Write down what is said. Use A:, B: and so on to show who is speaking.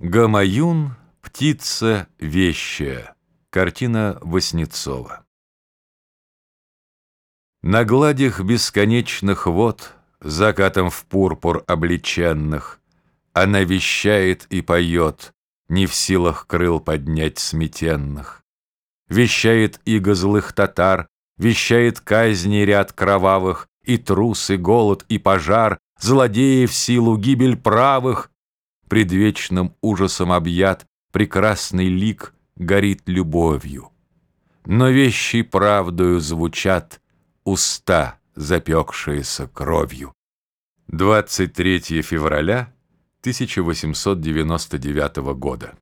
A: Гамаюн — птица вещая. Картина Васнецова. На гладях бесконечных вод, Закатом в пурпур облеченных, Она вещает и поет, Не в силах крыл поднять сметенных. Вещает иго злых татар, Вещает казни ряд кровавых, И трус, и голод, и пожар, Злодеев силу, гибель правых, предвечным ужасом объят, прекрасный лик горит любовью. Но вещи правдою звучат уста, запекшиеся кровью. 23 февраля 1899 года.